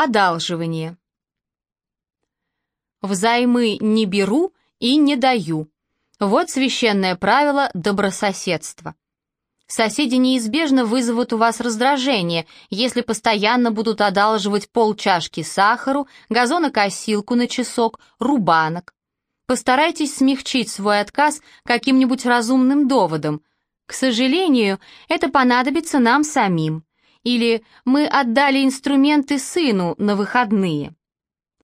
Одалживание. Взаймы не беру и не даю. Вот священное правило добрососедства. Соседи неизбежно вызовут у вас раздражение, если постоянно будут одалживать полчашки сахару, газонокосилку на часок, рубанок. Постарайтесь смягчить свой отказ каким-нибудь разумным доводом. К сожалению, это понадобится нам самим. Или мы отдали инструменты сыну на выходные.